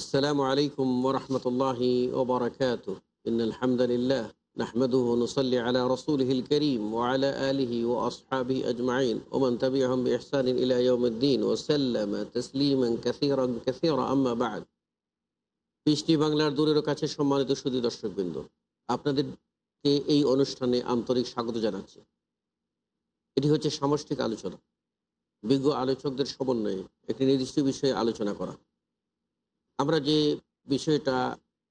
السلام عليكم ورحمة الله وبركاته إن الحمد لله نحمده ونصلي على رسوله الكريم وعلى آله وأصحابه أجمعين ومن تبعهم بإحسان إلى يوم الدين وسلم تسليما كثيرا كثيرا أما بعد পৃষ্টি বাংলার দূরের কাছে সম্মানিত সুদী দর্শকবৃন্দ আপনাদেরকে এই অনুষ্ঠানে আন্তরিক স্বাগত জানাচ্ছি এটি হচ্ছে সামষ্টিক আলোচনা বিজ্ঞ আলোচকদের সমন্বয়ে একটি নির্দিষ্ট বিষয়ে আলোচনা করা আমরা যে বিষয়টা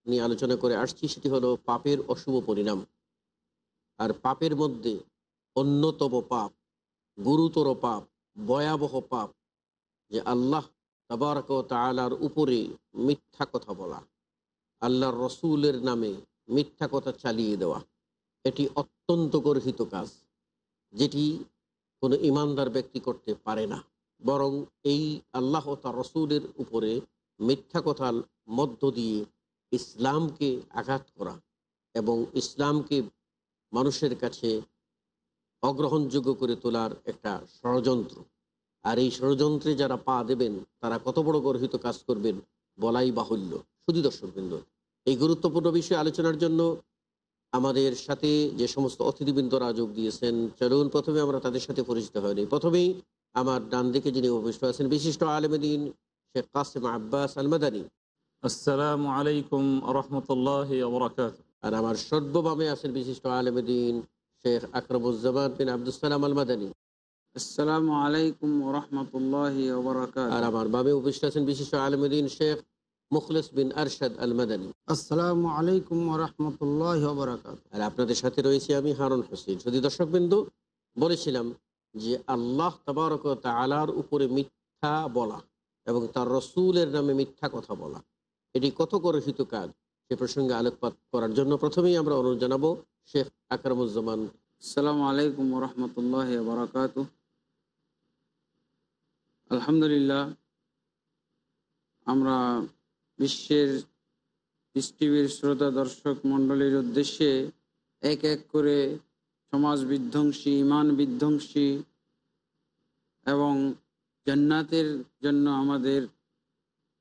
নিয়ে আলোচনা করে আসছি সেটি হলো পাপের অশুভ পরিণাম। আর পাপের মধ্যে অন্যতম পাপ, গুরুতর পাপ, ভয়াবহ পাপ, যে আল্লাহ তাবারক তালার উপরে মিথ্যা কথা বলা, আল্লাহর রসুলের নামে মিথ্যা কথা চালিয়ে দেওয়া, এটি অত্যন্ত গর্হিত কাজ, যেটি কোনো ইমানদার ব্যক্তি করতে পারে না। বরং এই আল্লাহ তার রসুলের উপরে মিথ্যা কথার মধ্য দিয়ে ইসলামকে আঘাত করা এবং ইসলামকে মানুষের কাছে অগ্রহণযোগ্য করে তোলার একটা ষড়যন্ত্র। আর এই ষড়যন্ত্রে যারা পা দেবেন, তারা কত বড় গর্হিত কাজ করবেন বলাই বাহুল্য। শুধু দর্শকবৃন্দ এই গুরুত্বপূর্ণ বিষয়ে আলোচনার জন্য আমাদের সাথে যে সমস্ত অতিথিবৃন্দরা যোগ দিয়েছেন, চলুন প্রথমে আমরা তাদের সাথে পরিচিত হয়নি প্রথমেই আমার ডান দিকে যিনি উপবিষ্ট আছেন, বিশিষ্ট আলমদিন শেখ কাসিম আব্বাস আল মাদানী আসসালামু আলাইকুম রহমতুল্লাহ আর আমার সর্ববামে আছেন বিশিষ্ট আলমদিন শেখ আকরমুজ্জামান বিন আব্দুল সালাম আল মাদানী আসসালামু আলাইকুম রহমতুল্লাহ আর আমার বামে উপস্থিত আছেন বিশিষ্ট আলমদিন শেখ মুখলিস বিন আরশাদ আল মাদানী আসসালামু আলাইকুম রহমতুল্লাহ আর আপনাদের সাথে রয়েছি আমি হারুন হোসেন। শুধু দর্শকবিন্দু বলেছিলাম যে আল্লাহ তবারক তালার উপরে মিথ্যা বলা এবং তার রসুলের নামে মিথ্যা কথা বলা। এটি কত গর্হিত কাজ। সে প্রসঙ্গে আলোকপাত করার জন্য প্রথমেই আমরা অনুরোধ জানাব শেখ আকরামুজ্জামান। আসসালামু আলাইকুম রহমতুল্লাহ বরকাত আলহামদুলিল্লাহ, আমরা বিশ্বের টিভির শ্রোতা দর্শক মণ্ডলীর উদ্দেশ্যে এক এক করে সমাজ বিধ্বংসী, ইমান বিধ্বংসী এবং জান্নাতের জন্য আমাদের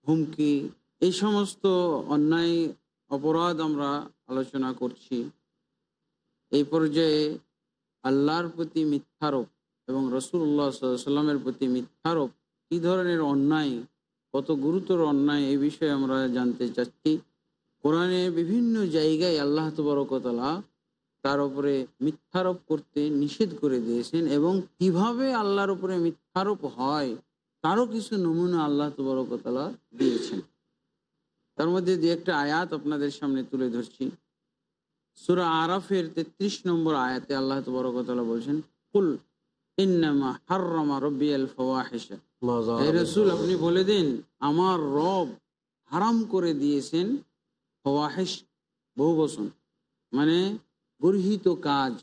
হুমকি, এই সমস্ত অন্যায়, অপরাধ আমরা আলোচনা করছি। এই পর্যায়ে আল্লাহর প্রতি মিথ্যারোপ এবং রসুল্লাহ সাল্লামের প্রতি মিথ্যারোপ, কী ধরনের অন্যায়, কত গুরুতর অন্যায়, এই বিষয়ে আমরা জানতে চাচ্ছি। কোরআনে বিভিন্ন জায়গায় আল্লাহ তবরকতলা তার উপরে মিথ্যারোপ করতে নিষেধ করে দিয়েছেন এবং কীভাবে আল্লাহর উপরে মিথ্যারোপ হয় তারও কিছু নমুনা আল্লাহ তবরকতলা দিয়েছেন। তার মধ্যে দু একটা আয়াত আপনাদের সামনে তুলে ধরছি। সুরা আরাফের তেত্রিশ নম্বর আয়াতে আল্লাহ তবরকতলা বলছেন কুল ইন্নামা রসুল আপনি বলে দিন আমার রব হারাম করে দিয়েছেন ফওয়াহিশ বহু বচন। মানে গর্হিত কাজ।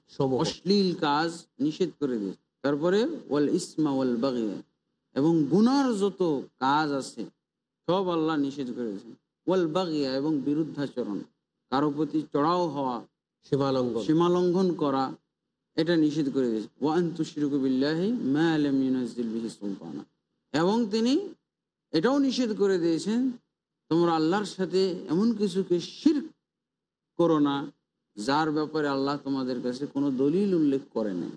অশ্লীল কাজ নিষেধ করে দিয়েছে। তারপরে ওয়াল ইসমা ওয়াল বাগিয়া এবং গুনার যত কাজ আছে সব আল্লাহ নিষেধ করে দিয়েছেন ওয়াল বাগিয়া এবং বিরুদ্ধাচরণ কারও প্রতি চড়াও হওয়া সীমালঙ্ঘন। সীমা লঙ্ঘন করা এটা নিষেধ করে দিয়েছে। ওয়ান তুশরিকু বিল্লাহি মা লাম ইউনাজ্জিল বিহি সুলতানা। এবং তিনি এটাও নিষেধ করে দিয়েছেন তোমরা আল্লাহর সাথে এমন কিছুকে শিরক করো না যার ব্যাপারে আল্লাহ তোমাদের কাছে কোনো দলিল উল্লেখ করে নাই।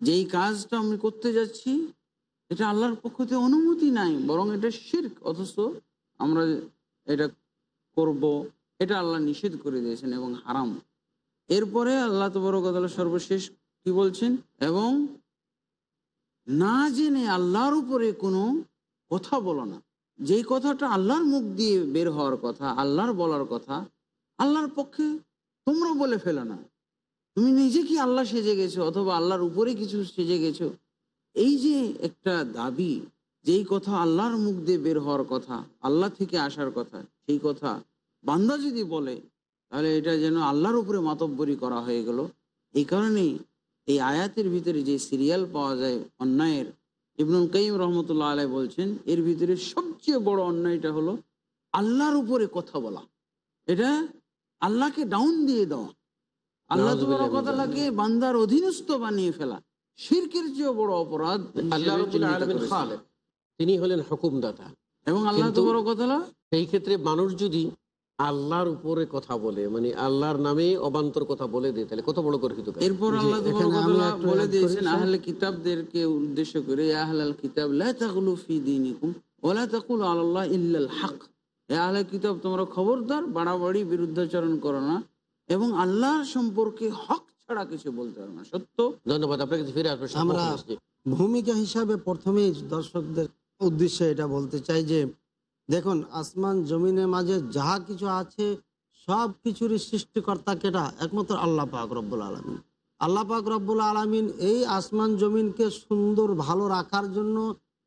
যেই কাজটা আমি করতে যাচ্ছি, এটা আল্লাহর পক্ষ থেকে অনুমতি নাই, বরং এটা শির্ক, অথচ আমরা এটা করব, এটা আল্লাহ নিষেধ করে দিয়েছেন এবং হারাম। এরপরে আল্লাহ তবরকতলা সর্বশেষ কি বলছেন? এবং না জেনে আল্লাহর উপরে কোনো কথা বলো না। যেই কথাটা আল্লাহর মুখ দিয়ে বের হওয়ার কথা, আল্লাহর বলার কথা, আল্লাহর পক্ষে তোমরা বলে ফেলো না। তুমি নিজে কি আল্লাহ সেজে গেছো অথবা আল্লাহর উপরে কিছু সেজে গেছো? এই যে একটা দাবি, যেই কথা আল্লাহর মুখ দিয়ে বের হওয়ার কথা, আল্লাহ থেকে আসার কথা, সেই কথা বান্দা যদি বলে, তাহলে এটা যেন আল্লাহর উপরে মাতব্বরি করা হয়ে গেল। এই কারণেই এই আয়াতের ভিতরে যে সিরিয়াল পাওয়া যায় অন্যায়ের, ইবনুল কাইম রহমতুল্লাহ আলাই বলছেন, এর ভিতরে সবচেয়ে বড় অন্যায়টা হলো আল্লাহর উপরে কথা বলা। এটা আল্লাহকে ডাউন দিয়ে দেওয়া আল্লাহ তালাকে বান্দার অধীনস্থ বানিয়ে ফেলা। শিরকের চেয়েও বড় অপরাধ আল্লাহ তিনি হলেন হুকুমদাতা। এবং আল্লাহ কিন্তু- তবরকতলা সেই ক্ষেত্রে মানুষ যদি আল্লাহর উপরে কথা বলে মানে আল্লাহর নামে অবান্তর কথা বলে দেয় তাহলে কত বড় গর্হিত এরপর আল্লাহ বলে দিয়েছেন আহলে কিতাবদেরকে উদ্দেশ্য করে আহলাল কিতাব লা ফি দীনিকুম তাকুলু আলাল্লাহ ইল্লাল হক। হে আহলে কিতাব তোমরা খবরদার বাড়াবাড়ি বিরুদ্ধাচরণ করো না। এবং আল্লাহর সম্পর্কে হক ছাড়া কিছু বলতে পারো না। সত্য? ধন্যবাদ আপনাকে ফিরে আসবে আমরা ভূমিকা হিসাবে প্রথমেই দর্শকদের উদ্দেশ্যে এটা বলতে চাই যে দেখুন আসমান জমিনের মাঝে যাহা কিছু আছে সব কিছুরই সৃষ্টিকর্তা কেটা একমাত্র আল্লাহ পাক রব্বুল আলমিন। আল্লাহ পাক রব্বুল আলমিন এই আসমান জমিনকে সুন্দর ভালো রাখার জন্য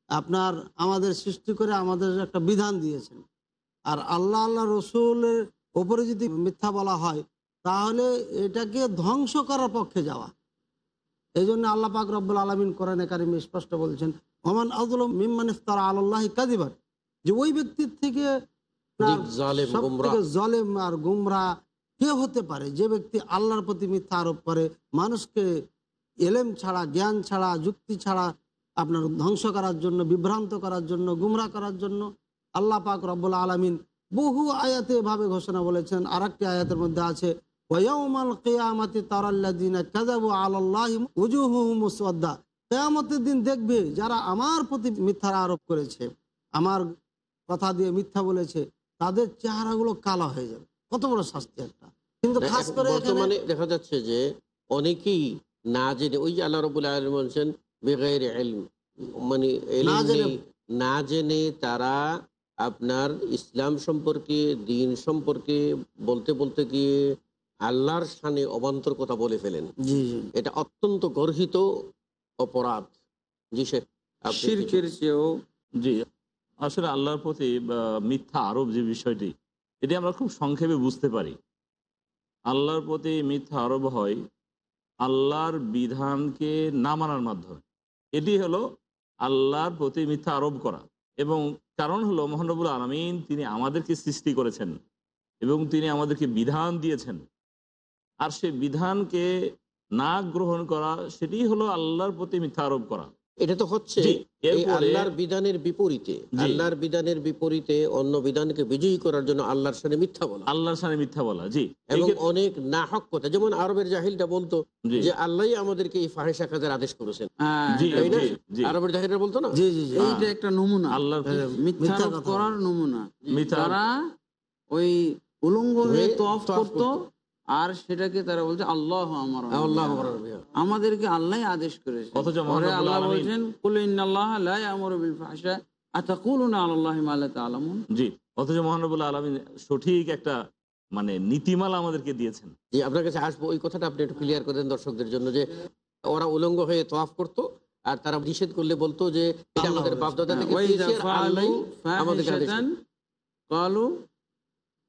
আপনার আমাদের সৃষ্টি করে আমাদের একটা বিধান দিয়েছেন। আর আল্লাহ আল্লাহ রসুলের ওপরে যদি মিথ্যা বলা হয় তাহলে এটাকে ধ্বংস করার পক্ষে যাওয়া। এই জন্য আল্লাহ পাক রব্বুল আলমিন কোরআনে কারিমে স্পষ্ট বলছেন ওমান আজলম মিম্মান ইফতারা আল্লাহ কাদিবার যে ওই ব্যক্তির। থেকে জলেম আর গুমরা কে হতে পারে? যে ব্যক্তি আল্লাহর প্রতি মিথ্যা আরোপ করে মানুষকে এলেম ছাড়া জ্ঞান ছাড়া যুক্তি ছাড়া আপনার ধ্বংস করার জন্য বিভ্রান্ত করার জন্য গুমরা করার জন্য আল্লাহ পাক রব্বুল আলমিন বহু আয়াতে এভাবে ঘোষণা বলেছেন। আর একটি আয়াতের মধ্যে আছে কেয়ামতের দিন দেখবে যারা আমার প্রতি মিথ্যার আরোপ করেছে আমার কথা দিয়ে মিথ্যা বলেছে তাদের চেহারাগুলো কালো হয়ে যাবে। কত বড় শাস্তি একটা। কিন্তু খাস করে বর্তমানে দেখা যাচ্ছে যে অনেকেই না জেনে ওই যে আল্লাহ রবুল আলম বলছেন বেগাইর মানে না জেনে তারা আপনার ইসলাম সম্পর্কে দিন সম্পর্কে বলতে বলতে গিয়ে আল্লাহর সানে অবান্তর কথা বলে ফেলেন। এটা অত্যন্ত গর্হিত অপরাধ। জি শেখ শিরকের চেয়েও জি আসলে আল্লাহর প্রতি মিথ্যা আরোপ যে বিষয়টি এটি আমরা খুব সংক্ষেপে বুঝতে পারি। আল্লাহর প্রতি মিথ্যা আরোপ হয় আল্লাহর বিধানকে না মানার মাধ্যমে। এটি হলো আল্লাহর প্রতি মিথ্যা আরোপ করা এবং কারণ হলো মহানবুল আলমিন তিনি আমাদেরকে সৃষ্টি করেছেন এবং তিনি আমাদেরকে বিধান দিয়েছেন। আর সে বিধানকে না গ্রহণ করা সেটি হলো আল্লাহর প্রতি মিথ্যা আরোপ করা। এটা তো হচ্ছে আল্লাহর বিধানের বিপরীতে আল্লাহর বিধানের বিপরীতে অন্য বিধানকে বিজয়ী করার জন্য আল্লাহর সাথে মিথ্যা বলা। আল্লাহর সামনে মিথ্যা বলা জি। এবং অনেক নাহক কথা যেমন আরবের জাহিলটা বলতো যে আল্লাহ আমাদেরকে এই ফাহেসা কাজের আদেশ করেছেন। হ্যাঁ, না? আরবের জাহিলরা বলতো না? জি জি জি। এইটা একটা নমুনা আল্লাহর মিথ্যা করার নমুনা। তারা ওই উলঙ্গ হয়ে হয়ে তফ করতো। আর সেটাকে তারা বলছে আল্লাহ আমার আল্লাহ আমাদেরকে আল্লাহ আদেশ করেছে। আল্লাহ বলছেন কুল ইন্নাল্লাহ লা ইয়ামুরু বিল ফাহশা। আতাকুলুনা আলাল্লাহি মা লা তা'লামুন? জি অথচ মহানবুল্লাহ আলমী সঠিক একটা মানে নীতিমালা আমাদেরকে দিয়েছেন। যে আপনার কাছে আসব ওই কথাটা আপনি একটু ক্লিয়ার করে দেন দর্শকদের জন্য যে ওরা উলঙ্গ হয়ে তোয়াফ করতো আর তারা নিষেধ করলে বলতো যে আমাদের বলেছে। বাপ থেকে ওয়াইদা পেয়েছি আর ফাআলু আল্লাহই আমাদেরকে আদেশ ফাহিশাতান করেছে। ক্বালু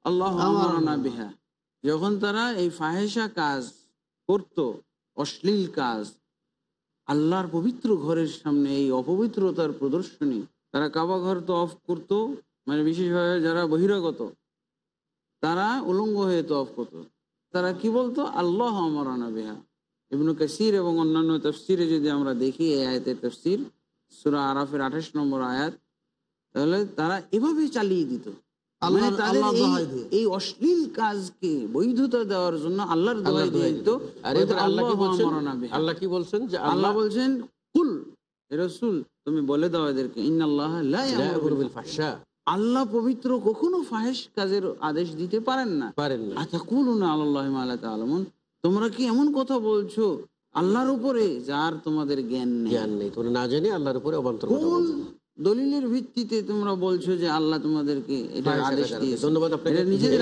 আল্লাহু আমার আমারানা বিহা। যখন তারা এই ফাহেসা কাজ করত, অশ্লীল কাজ, আল্লাহর পবিত্র ঘরের সামনে এই অপবিত্রতার প্রদর্শনী তারা কাবা ঘর তো অফ করতো মানে বিশেষভাবে যারা বহিরাগত, তারা উলঙ্গ হয়ে তো অফ করতো। তারা কি বলতো? আল্লাহ আমারানা বিহা। ইবনু কাসির এবং অন্যান্য তফসিরে যদি আমরা দেখি এই আয়াতের তফসির, সুরা আরাফের আঠাশ নম্বর আয়াত, তাহলে তারা এভাবে চালিয়ে দিত। মানে এই- অশ্লীল কাজকে বৈধতা দেওয়ার জন্য আল্লাহর দোহাই দিয়ে। দিত আল্লাহ কি বলছেন? আল্লাহ বলছেন যে আল্লাহ আল্লাহ বলছেন কুল রসুল তুমি বলে দাও এদেরকে ফাহশা। আল্লাহ পবিত্র কখনো ফাহেশ কাজের আদেশ দিতে পারেন না। পারেন না। আচ্ছা কুলুনা আল্লাহ আলমন তোমরা কি এমন কথা বলছো? আল্লাহর উপরে যার তোমাদের জ্ঞান নেই। জ্ঞান নেই। তোমরা না জেনে আল্লাহর উপরে অবান্তর। দলিলের ভিত্তিতে তোমরা বলছো যে আল্লাহ তোমাদেরকে এটা আদেশ দিয়েছে। ধন্যবাদ আপনাকে। নিজেদের।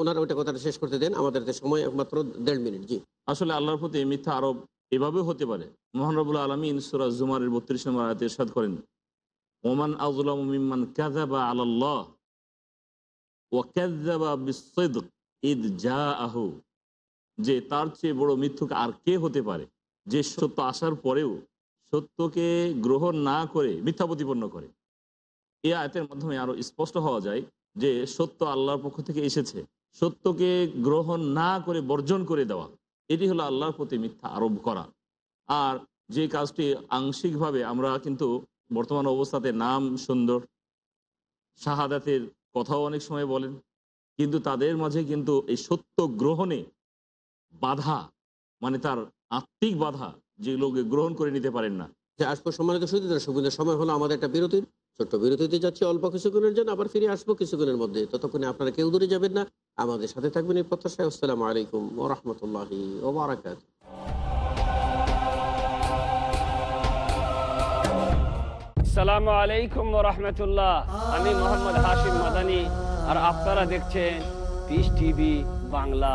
ওনার কথাটা শেষ করতে দেন। আমাদের সময় একমাত্র দেড় মিনিট। জি। আসলে আল্লাহর প্রতি মিথ্যা আরোপ এভাবেও হতে পারে। মহানবুল্লাহ আলমিন সুরা জুমারের বত্রিশ নম্বর আয়াতে ইরশাদ করেন ওমান আজলাম মিম্মান কাযাবা আলাল্লাহ ওয়া কাযাবা বিসসিদক ইদ জাআহু। যে তার চেয়ে বড় মিথ্যুক আর কে হতে পারে? যে সত্য আসার পরেও সত্যকে গ্রহণ না করে, মিথ্যা প্রতিপন্ন করে। এই আয়তের মাধ্যমে আরও স্পষ্ট হওয়া যায় যে সত্য আল্লাহর পক্ষ থেকে এসেছে। সত্যকে গ্রহণ না করে বর্জন করে দেওয়া, এটি হলো আল্লাহর প্রতি মিথ্যা আরোপ করা। আর যে কাজটি আংশিকভাবে আমরা কিন্তু বর্তমান অবস্থাতে নাম সুন্দর, শাহাদাতের কথাও অনেক সময় বলেন, কিন্তু তাদের মাঝে কিন্তু এই সত্য গ্রহণে বাধা মানে তার আত্মিক বাধা যে লোকে গ্রহণ করে নিতে পারেন না। আসব সম্মানিত সুদী দর্শক বৃন্দ, সময় হলো আমাদের একটা বিরতির। ছোট্ট বিরতিতে যাচ্ছি অল্প কিছুক্ষণের জন্য আবার ফিরে আসব কিছুক্ষণের মধ্যে। ততক্ষণে আপনারা কেউ দূরে যাবেন না আমাদের সাথে থাকবেন এই প্রত্যাশায়। আসসালামু আলাইকুম ও রহমতুল্লাহি ও বারাকাত আলাইকুম রহমতুল্লাহ। আমি মোহাম্মদ হাশিম মাদানি আর আপনারা দেখছেন পিস টিভি বাংলা।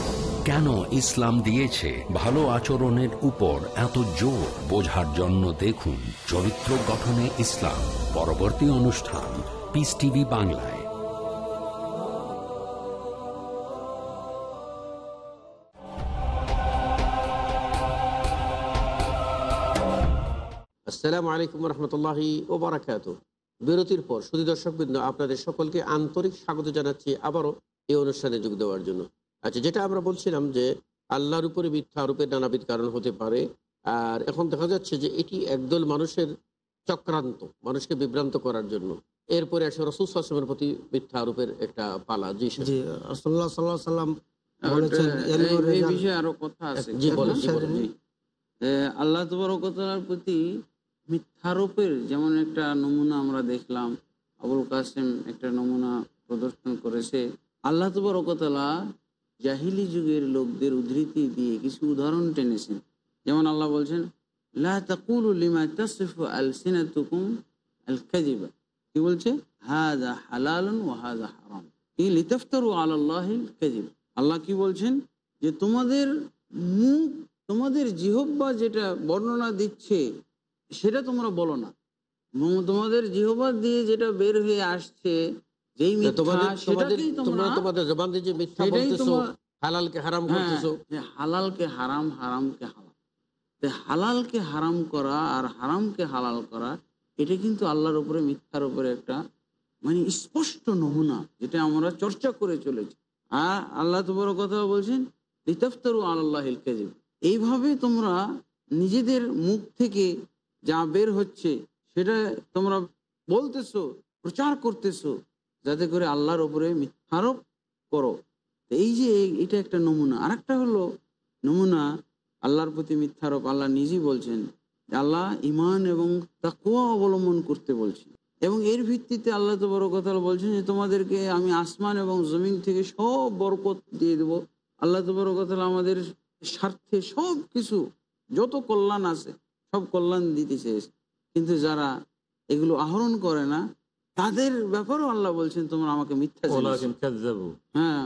কেন ইসলাম দিয়েছে ভালো আচরণের উপর এত জোর? বোঝার জন্য দেখুন চরিত্র গঠনে ইসলাম। পরবর্তী অনুষ্ঠান পিস টিভি বাংলায়। আসসালামু আলাইকুম রহমতুল্লাহি ও বারাকাত বিরতির পর সুদী দর্শকবৃন্দ, আপনাদের সকলকে আন্তরিক স্বাগত জানাচ্ছি আবারও এই অনুষ্ঠানে যোগ দেওয়ার জন্য। আচ্ছা যেটা আমরা বলছিলাম যে আল্লাহর উপরে মিথ্যা আরোপের নানাবিধ কারণ হতে পারে। আর এখন দেখা যাচ্ছে যে এটি একদল মানুষের চক্রান্ত মানুষকে বিভ্রান্ত করার জন্য। এরপরে আসে রসুল আসলামের প্রতি মিথ্যা আরোপের একটা পালা জি জি রসল্লাহ সাল্লাহ সাল্লাম আর বলেছেন এটা- এলমে এই- এই বিষয়ে আরও কথা আছে। জি বলেন জি বলেন জি। আল্লাহ তবরকতার প্রতি মিথ্যারোপের যেমন একটা নমুনা আমরা দেখলাম আবুল কাসেম একটা নমুনা প্রদর্শন করেছে। আল্লাহ তবরকতলা জাহিলি যুগের লোকদের উদ্ধৃতি দিয়ে কিছু উদাহরণ টেনেছেন। যেমন আল্লাহ বলছেন লিমা তাসিফু আলসিনাতুকুম আল কাযিবা কি বলছে? হাযা হালালুন ওয়া হাযা হারাম। কি লিতাফতারু আলাল্লাহিল কাযিব আল্লাহ কি বলছেন? যে তোমাদের মুখ, তোমাদের জিহব্বা যেটা বর্ণনা দিচ্ছে, সেটা তোমরা বলো না। তোমাদের জিহব্বা দিয়ে যেটা বের হয়ে আসছে যেই মিথ্যা তোমাদের তোমাদের সেটাকেই তোমরা তোমরা তোমাদের জবান দিয়ে যে মিথ্যা বলতেছো হালালকে হারাম করতেছো। হালালকে হারাম হারামকে হালাল। হালালকে হারাম করা আর হারামকে হালাল করা এটা কিন্তু আল্লাহর উপরে মিথ্যার উপরে একটা মানে স্পষ্ট নমুনা যেটা আমরা চর্চা করে চলেছি। আর আল্লাহ তোমার কথা বলছেন লিতাফতারু আল্লাহ কাজিব এইভাবে তোমরা নিজেদের মুখ থেকে যা বের হচ্ছে সেটা তোমরা বলতেছো প্রচার করতেছো যাতে করে আল্লাহর ওপরে মিথ্যারোপ করো। এই যে এটা একটা নমুনা। আরেকটা হলো নমুনা, আল্লাহর প্রতি মিথ্যারোপ আল্লাহ নিজেই বলছেন আল্লাহ ইমান এবং তাকুয়া অবলম্বন করতে বলছেন। এবং এর ভিত্তিতে আল্লাহ তো বড় কথা বলছেন যে তোমাদেরকে আমি আসমান এবং জমিন থেকে সব বরকত দিয়ে দেবো। আল্লাহ তো বড় কথা আমাদের স্বার্থে সব কিছু, যত কল্যাণ আছে, সব কল্যাণ দিতে চেয়েছে। কিন্তু যারা এগুলো আহরণ করে না তাদের ব্যাপারেও আল্লাহ বলছেন তোমরা আমাকে মিথ্যা। ওলাকিন। হ্যাঁ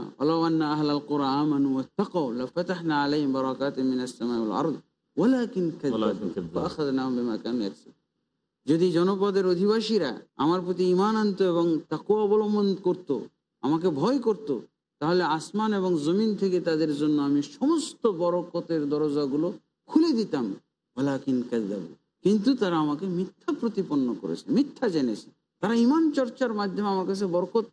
যদি জনপদের অধিবাসীরা আমার প্রতি ঈমান আনতো এবং তাকওয়া অবলম্বন করত আমাকে ভয় করত তাহলে আসমান এবং জমিন থেকে তাদের জন্য আমি সমস্ত বরকতের দরজাগুলো খুলে দিতাম ওয়ালাকিন কাযযাবু কিন্তু তারা আমাকে মিথ্যা প্রতিপন্ন করেছে মিথ্যা জেনেছে তারা ইমান চর্চার মাধ্যমে আমার কাছে বরকত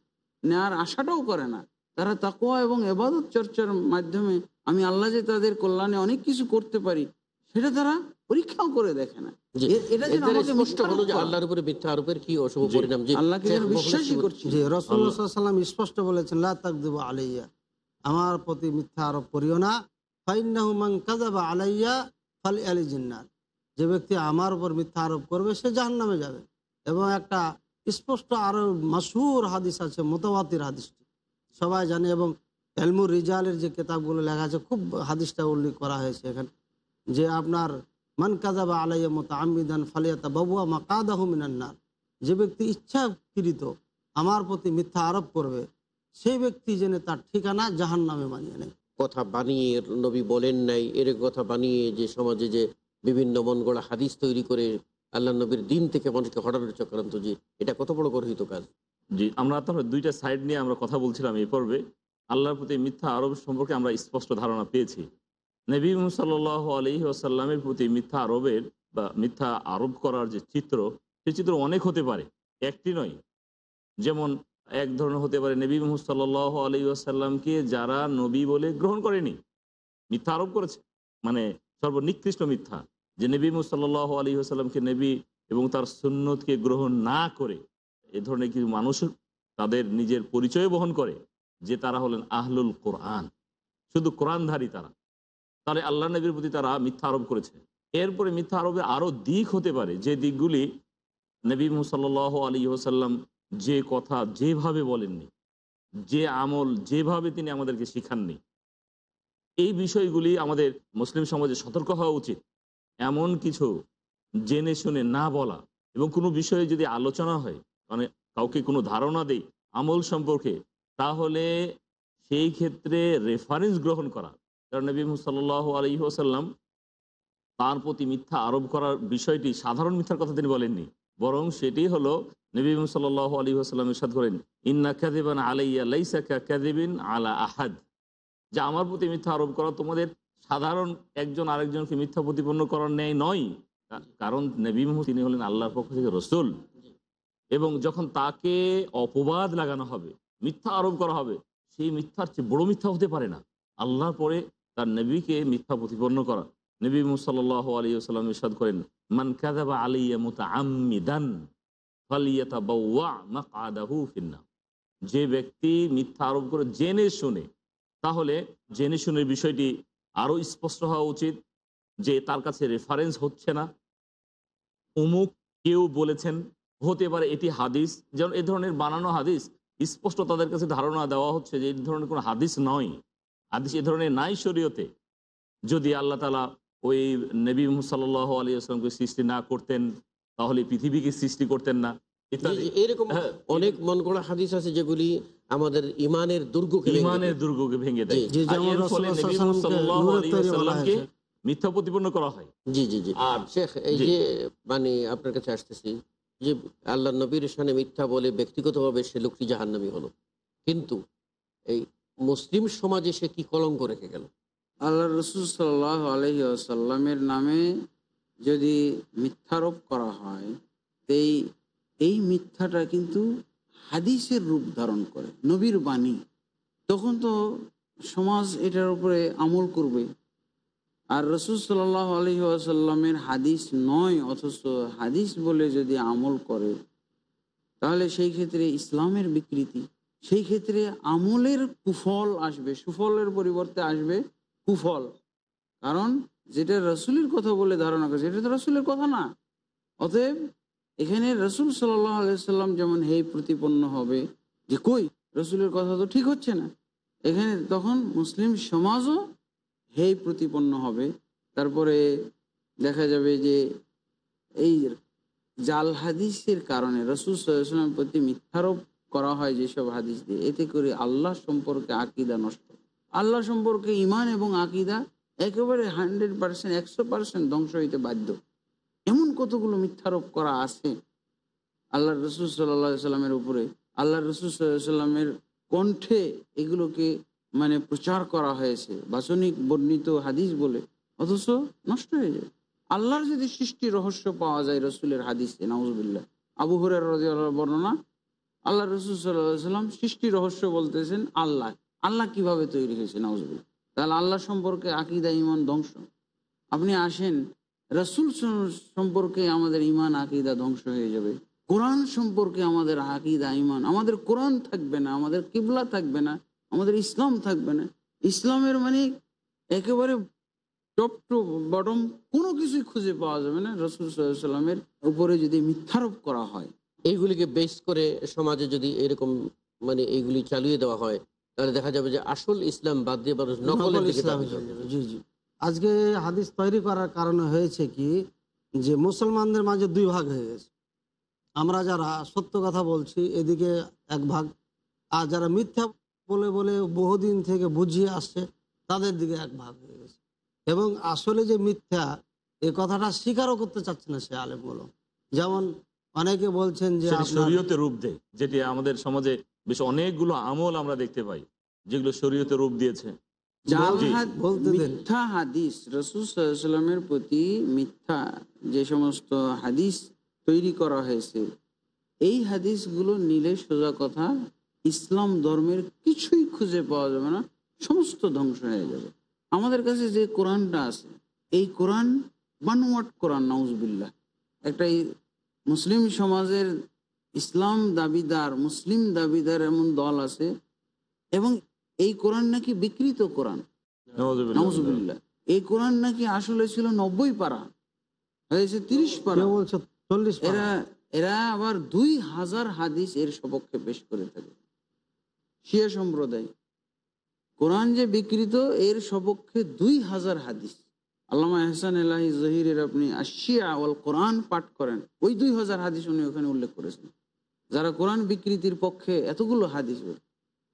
নেওয়ার আশাটাও করে না। তারা তাকোয়া এবং এবাদত চর্চার মাধ্যমে আমি আল্লাহ যে তাদের কল্যাণে অনেক কিছু করতে পারি সেটা তারা পরীক্ষাও করে দেখে না। স্পষ্ট বলেছেন আলাইয়া। আমার প্রতি মিথ্যা আরোপ করিও না। ফাইন্নাহু আলাইয়া ফালি আলি জিন্নার যে ব্যক্তি আমার উপর মিথ্যা আরোপ করবে সে জাহান্নামে যাবে। এবং একটা স্পষ্ট আরও মাসহুর হাদিস আছে, মোতাবাতির হাদিসটি সবাই জানে এবং এলমুর রিজালের যে কিতাবগুলো লেখা আছে, খুব হাদিসটা উল্লেখ করা হয়েছে এখানে। যে আপনার, মান কাজাবা আলাইয়া মতো আমিদান ফালিয়াতা বাবুয়া মা কাদাহু মিনান্নার যে ব্যক্তি ইচ্ছাকৃত আমার প্রতি মিথ্যা আরোপ করবে, সেই ব্যক্তি জেনে তার ঠিকানা জাহান নামে মানিয়ে নেয়। কথা বানিয়ে নবী বলেন নাই, এর কথা বানিয়ে যে সমাজে যে বিভিন্ন মন গড়া হাদিস তৈরি করে আল্লাহ নবীর দিন থেকে মানুষকে হঠানোর চক্রান্ত যে এটা কত বড় গর্হিত কাজ। জি, আমরা তাহলে দুইটা সাইড নিয়ে আমরা কথা বলছিলাম এই পর্বে। আল্লাহর প্রতি মিথ্যা আরোপ সম্পর্কে আমরা স্পষ্ট ধারণা পেয়েছি। নবী সাল্লাহ আলী আসাল্লামের প্রতি মিথ্যা আরবের বা মিথ্যা আরোপ করার যে চিত্র, সে চিত্র অনেক হতে পারে, একটি নয়। যেমন এক ধরনের হতে পারে, নবী সাল্লাহ আলী আসাল্লামকে যারা নবী বলে গ্রহণ করেনি, মিথ্যা আরোপ করেছে মানে সর্বনিকৃষ্ট মিথ্যা। যে নবী মুসাল্লাহ আলী আসাল্লামকে নেবী এবং তার সুন্নতকে গ্রহণ না করে এ ধরনের কিছু মানুষ তাদের নিজের পরিচয় বহন করে যে তারা হলেন আহলুল কোরআন। শুধু কোরআনধারী তারা। তাহলে আল্লাহ নবীর প্রতি তারা মিথ্যা আরোপ করেছে। এরপরে মিথ্যা আরোপে আরও দিক হতে পারে যে দিকগুলি নবী মুসাল্লাহ আলী ওসাল্লাম যে কথা যেভাবে বলেননি, যে আমল যেভাবে তিনি আমাদেরকে শিখাননি, এই বিষয়গুলি আমাদের মুসলিম সমাজে সতর্ক হওয়া উচিত। এমন কিছু জেনে শুনে না বলা এবং কোনো বিষয়ে যদি আলোচনা হয় মানে কাউকে কোনো ধারণা দেই আমল সম্পর্কে, তাহলে সেই ক্ষেত্রে রেফারেন্স গ্রহণ করা। কারণ নবী সাল্লাহ আলহি আসাল্লাম তার প্রতি মিথ্যা আরোপ করার বিষয়টি সাধারণ মিথ্যার কথা তিনি বলেননি। বরং সেটি হলো নবী সাল্লাহ আলী আসাল্লাম ইসাদ করেন, ইন্না কাদিবান আলাইয়া লাইসা কাদিবিন আলা আহাদ। যে আমার প্রতি মিথ্যা আরোপ করা তোমাদের সাধারণ একজন আরেকজনকে মিথ্যা প্রতিপন্ন করার ন্যায় নয়। কারণ নবী মোহাম্মদ তিনি হলেন আল্লাহর পক্ষ থেকে রসুল। এবং যখন তাকে অপবাদ লাগানো হবে, মিথ্যা আরোপ করা হবে, সেই মিথ্যার চেয়ে বড় মিথ্যা হতে পারে না। আল্লাহর পরে তার নবীকে মিথ্যা প্রতিপন্ন করা। নবী মুসাল্লাহ আলী সাল্লাম ইসাদ করেন, মান কাদাবা আলিয়া মুতা আমিদান ফালিয়াতা বাউয়া মাকাদাহু ফিন্না যে ব্যক্তি মিথ্যা আরোপ করে জেনে শুনে, তাহলে জেনে শুনে বিষয়টি আরও স্পষ্ট হওয়া উচিত যে তার কাছে রেফারেন্স হচ্ছে না। অমুক কেউ বলেছেন হতে পারে এটি হাদিস যেমন এ ধরনের বানানো হাদিস স্পষ্ট তাদের কাছে ধারণা দেওয়া হচ্ছে যে এই ধরনের কোনো হাদিস নয়। হাদিস এ ধরনের নাই শরীয়তে। যদি আল্লাহ তালা ওই নবী সাল্লাহ আলী আসলামকে সৃষ্টি না করতেন তাহলে পৃথিবীকে সৃষ্টি করতেন না। এরকম হ্যাঁ, অনেক মন গড়া হাদিস আছে যেগুলি আমাদের ইমানের দুর্গকে ইমানের দুর্গকে ভেঙে দেয়। মিথ্যা প্রতিপন্ন করা হয়। জি জি জি। আর শেখ এই যে মানে আপনার কাছে আসতেছি যে আল্লাহ নবীর সামনে মিথ্যা বলে ব্যক্তিগতভাবে সে লোকটি জাহান্নামি হলো। কিন্তু এই মুসলিম সমাজে সে কি কলঙ্ক রেখে গেল? আল্লাহ রসুল সাল্লাহ আলহি আসাল্লামের নামে যদি মিথ্যারোপ করা হয় এই এই মিথ্যাটা কিন্তু হাদিসের রূপ ধারণ করে, নবীর বাণী, তখন তো সমাজ এটার উপরে আমল করবে। আর রসুল সাল্লাহ আলহি আসাল্লামের হাদিস নয়, অথচ হাদিস বলে যদি আমল করে, তাহলে সেই ক্ষেত্রে ইসলামের বিকৃতি। সেই ক্ষেত্রে আমলের কুফল আসবে, সুফলের পরিবর্তে আসবে কুফল। কারণ যেটা রসুলের কথা বলে ধারণা করছে, এটা তো রসুলের কথা না। অতএব এখানে রসুল সাল্লাহ আলাইসাল্লাম যেমন হেই প্রতিপন্ন হবে, যে কই? রসুলের কথা তো ঠিক হচ্ছে না। এখানে তখন মুসলিম সমাজও হেই প্রতিপন্ন হবে। তারপরে দেখা যাবে যে এই জাল হাদিসের কারণে রসুল সাল্লামের প্রতি মিথ্যারোপ করা হয় যেসব হাদিস দিয়ে। এতে করে আল্লাহ সম্পর্কে আকিদা নষ্ট। আল্লাহ সম্পর্কে ইমান এবং আকিদা একেবারে হান্ড্রেড পার্সেন্ট, একশো পার্সেন্ট ধ্বংস হইতে বাধ্য। কতগুলো মিথ্যারোপ করা আছে? আল্লাহ রসুল সাল্লাহ সাল্লামের উপরে। আল্লাহ রসুল সাল্লাহ সাল্লামের কণ্ঠে এগুলোকে মানে প্রচার করা হয়েছে। বাচনিক বর্ণিত হাদিস বলে। অথচ নষ্ট হয়ে যায়। আল্লাহর যদি সৃষ্টি রহস্য পাওয়া যায় রসুলের হাদিসে নাউজবিল্লা আবু হরের বর্ণনা আল্লাহ রসুল সাল্লাহ সাল্লাম সৃষ্টি রহস্য বলতেছেন আল্লাহ। আল্লাহ কীভাবে তৈরি হয়েছে নাউজবিল্লা তাহলে আল্লাহ সম্পর্কে আকিদা ইমান ধ্বংস। আপনি আসেন রসুল সম্পর্কে আমাদের ইমান আকিদা ধ্বংস হয়ে যাবে। কোরআন সম্পর্কে আমাদের আকিদা ইমান আমাদের কোরআন থাকবে না আমাদের কিবলা থাকবে না আমাদের ইসলাম থাকবে না। ইসলামের মানে একেবারে টপ টু বটম কোনো কিছুই খুঁজে পাওয়া যাবে না রসুল সাল্লামের উপরে যদি মিথ্যারোপ করা হয়। এইগুলিকে বেস করে সমাজে যদি এরকম মানে এইগুলি চালিয়ে দেওয়া হয় তাহলে দেখা যাবে যে আসল ইসলাম বাদ দিয়ে মানুষ নকল ইসলামে। জি জি। আজকে হাদিস তৈরি করার কারণে হয়েছে কি যে মুসলমানদের মাঝে দুই ভাগ হয়ে গেছে। আমরা যারা সত্য কথা বলছি এদিকে এক ভাগ। আর যারা মিথ্যা বলে বলে বহুদিন থেকে বুঝিয়ে আসছে তাদের দিকে এক ভাগ হয়ে গেছে। এবং আসলে যে মিথ্যা এ কথাটা স্বীকারও করতে চাচ্ছে না সে আলেম আলেমগুলো যেমন অনেকে বলছেন যে শরীয়তে রূপ দেয় যেটি আমাদের সমাজে বেশ অনেকগুলো আমল আমরা দেখতে পাই যেগুলো শরীয়তে রূপ দিয়েছে। জাল। মিথ্যা হাদিস রসুল সাল্লামের প্রতি মিথ্যা যে সমস্ত হাদিস তৈরি করা হয়েছে এই হাদিসগুলো নিলে সোজা কথা ইসলাম ধর্মের কিছুই খুঁজে পাওয়া যাবে না সমস্ত ধ্বংস হয়ে যাবে। আমাদের কাছে যে কোরআনটা আছে এই কোরআন বানোয়াট কোরআন নাউজবিল্লাহ। একটা মুসলিম সমাজের ইসলাম দাবিদার মুসলিম দাবিদার এমন দল আছে এবং এই কোরআন নাকি বিকৃত কোরআন। এই কোরআন নাকি আসলে ছিল নব্বই পারা হয়েছে তিরিশ পারা। চল্লিশ এরা এরা আবার দুই হাজার হাদিস এর সপক্ষে পেশ করে থাকে। শিয়া সম্প্রদায়। কোরআন যে বিকৃত এর সপক্ষে দুই হাজার হাদিস। আল্লামা এহসান এলাহি জহিরের আপনি আশিয়া ওয়াল কোরআন পাঠ করেন ওই দুই হাজার হাদিস উনি ওখানে উল্লেখ করেছেন। যারা কোরআন বিকৃতির পক্ষে এতগুলো হাদিস বলে।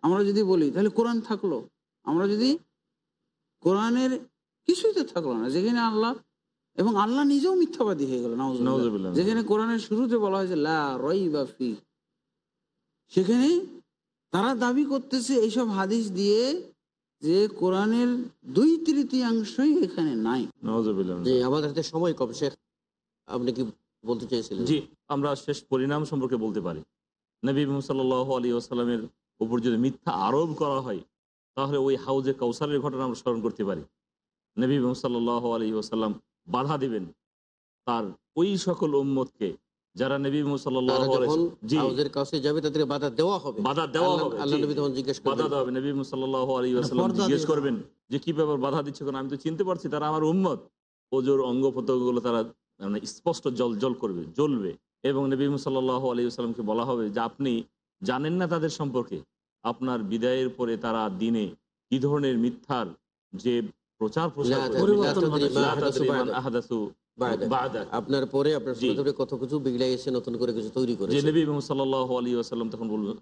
আমরা যদি বলি তাহলে কোরআন থাকল। আমরা যদি কোরআনের কিছুই তো থাকল না যেখানে আল্লাহ এবং আল্লাহ নিজেও মিথ্যাবাদী হয়ে গেল। যেখানে কোরআনের শুরুতে বলা হয়েছে লা রই বা ফি। সেখানে তারা দাবি করতেছে এইসব হাদিস দিয়ে যে কোরআনের দুই তৃতীয়াংশই এখানে নাই। আমাদের হাতে সময় কম শেখ আপনি কি বলতে চাইছিলেন? জি আমরা শেষ পরিণাম সম্পর্কে বলতে পারি। নবী সাল্লাহ আলী আসালামের উপর যদি মিথ্যা আরোপ করা হয় তাহলে ওই হাউজে কৌসারের ঘটনা আমরা স্মরণ করতে পারি। নবী সাল্লাহ আলী আসাল্লাম বাধা দিবেন তার ওই সকল উম্মতকে যারা নবী বাধা দেওয়া হবে। বাধা দেওয়া হবে আল্লাহ জি। নবী তখন জিজ্ঞেস বাধা দেওয়া হবে। নবী সাল্লাহ আলী আসাল্লাম জিজ্ঞেস করবেন যে কি ব্যাপার বাধা দিচ্ছে কারণ আমি তো চিনতে পারছি তারা আমার উম্মত। ওজোর অঙ্গ প্রত্যঙ্গগুলো তারা মানে স্পষ্ট জল জল করবে জ্বলবে। এবং নবী সাল্লাহ আলী বলা হবে যে আপনি জানেন না তাদের সম্পর্কে? আপনার বিদায়ের পরে তারা দিনে কি ধরনের মিথ্যার যে প্রচার প্রচার মান। বা'দাক। আপনার পরে আপনার কত কিছু বিগড়ে এসে নতুন করে কিছু তৈরি করে নবী সাল্লাহ আলী আসাল্লাম তখন বলবেন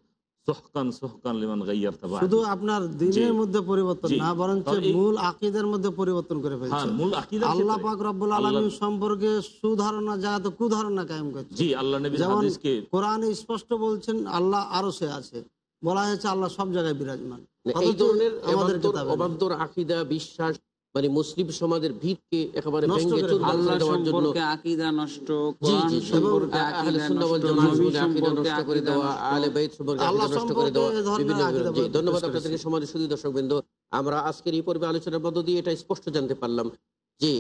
সোহকান সোহকান লিমান গাইয়ার তাবা শুধু আপনার দিনের মধ্যে পরিবর্তন না বরঞ্চ মূল আকিদের মধ্যে পরিবর্তন করে হ্যাঁ মূল আকিদার আল্লাহ। পাক রব্বুল সম্পর্কে সুধারণা জায়গাতে কুধারণা কায়েম করছে। জি আল্লাহ নবী হাদিসকে কোরআনে স্পষ্ট বলছেন আল্লাহ আরও সে আছে। বলা হয়েছে আল্লাহ সব জায়গায় বিরাজমান। মানে এই ধরনের আমাদের অবান্তর- কিতাবে আকিদা বিশ্বাস মানে মুসলিম সমাজের ভিতকে একেবারে ভেঙে চুরমার দেওয়ার জন্য আকিদা নষ্ট কোরআন সম্পর্কে আকিদা আহলে সুন্নাহ ওয়াল নষ্ট করে দেওয়া। আহলে বাইত সম্পর্কে আকিদা নষ্ট করে দেওয়া বিভিন্ন ধন্যবাদ করেছে। আপনাদেরকে সমাজের সুদী দর্শক বৃন্দ আমরা আজকের এই পর্বে আলোচনার মধ্য দিয়ে এটা স্পষ্ট জানতে পারলাম যে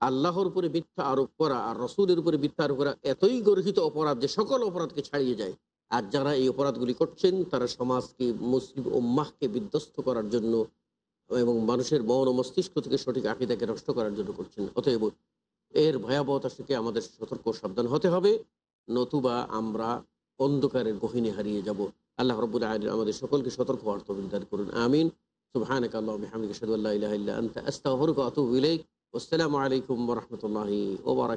আল্লাহর উপরে মিথ্যা আরোপ করা আর রসুলের উপরে মিথ্যা আরোপ করা এতই গর্হিত অপরাধ যে সকল অপরাধকে ছাড়িয়ে যায় আর যারা এই অপরাধগুলি করছেন তারা সমাজকে মুসলিম উম্মাহকে বিধ্বস্ত করার জন্য এবং মানুষের মন ও মস্তিষ্ক থেকে সঠিক আকিদাকে নষ্ট করার জন্য করছেন। অতএব এর ভয়াবহতা থেকে আমাদের সতর্ক সাবধান হতে হবে। নতুবা আমরা অন্ধকারের গহিনে হারিয়ে যাব। আল্লাহ রবুল আলী আমাদের সকলকে সতর্ক হওয়ার করুন। আমিন। সুবহানাক আল্লাহু আসসালামু আলাইকুম রাহমাতুল্লাহি ওয়া